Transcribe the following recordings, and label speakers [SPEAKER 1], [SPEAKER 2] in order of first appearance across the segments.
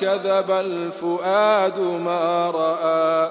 [SPEAKER 1] كذب الفؤاد ما رأى.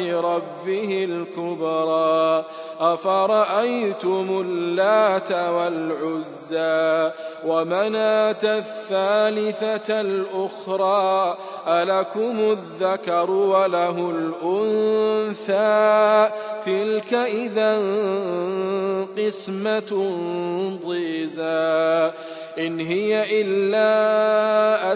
[SPEAKER 1] ربه الكبرى. أفرأيتم اللات والعزى ومناة الثالثة الأخرى؟ ألكم الذكر وله الأنثى؟ تلك إذا قسمة ضيزى. إن هي إلا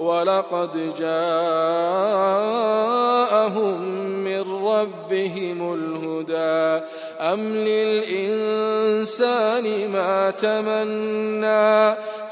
[SPEAKER 1] ولقد جاءهم من ربهم الهدى. أم للإنسان ما تمنى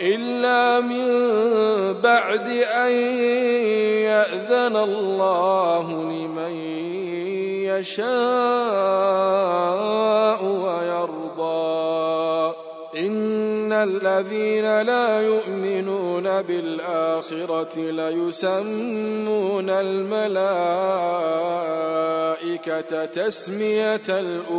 [SPEAKER 1] إلا من بعد أن يأذن الله لمن يشاء ويرضى. إن الذين لا يؤمنون بالآخرة ليسمون الملائكة تسمية الأنثى.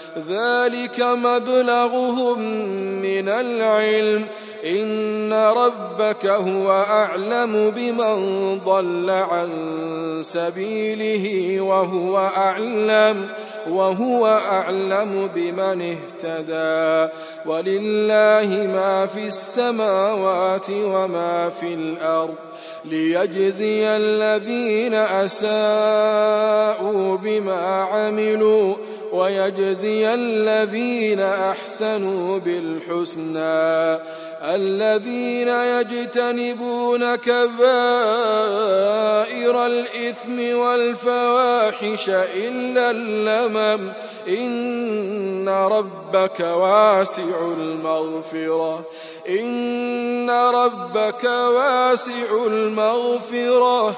[SPEAKER 1] ذلك مبلغهم من العلم. إن ربك هو أعلم بمن ضل عن سبيله وهو أعلم وهو أعلم بمن اهتدى. ولله ما في السماوات وما في الأرض. ليجزي الذين أساءوا بما عملوا. ويجزي الذين أحسنوا بالحسنى الذين يجتنبون كبائر الإثم والفواحش إلا اللمم إن ربك واسع المغفرة إن ربك واسع المغفرة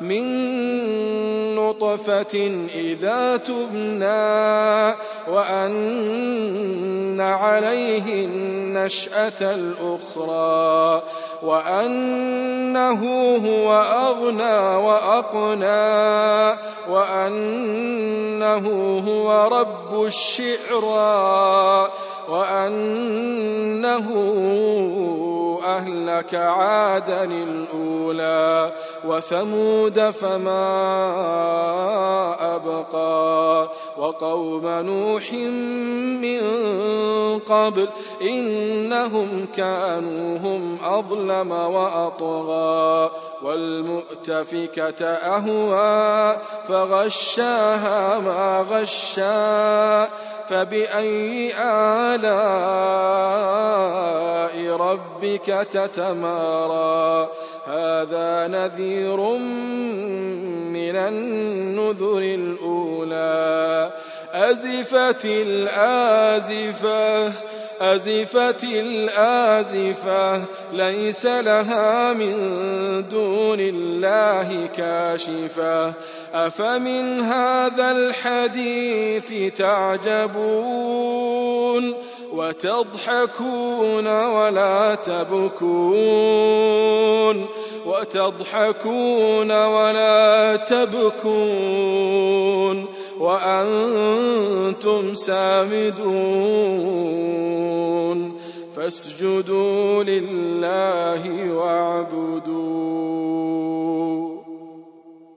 [SPEAKER 1] من نطفة إذا تبنى وأن عليه النشأة الأخرى وأنه هو أغنى وأقنى وأنه هو رب الشعرى وأنه أهلك عادا الأولى وثمود فما أبقى وقوم نوح من قبل إنهم كانوا هم أظلم وأطغى والمؤتفكة أهوى فغشاها ما غشا فبأي آلاء ربك تتمارى هذا نذير من النذر الأولى. أزفت الآزفة أزفت الآزفة ليس لها من دون الله كاشفة. أفمن هذا الحديث تعجبون؟ وتضحكون ولا تبكون. وتضحكون ولا تبكون. وأنتم سامدون. فاسجدوا لله واعبدون